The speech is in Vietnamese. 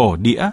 ổ đĩa.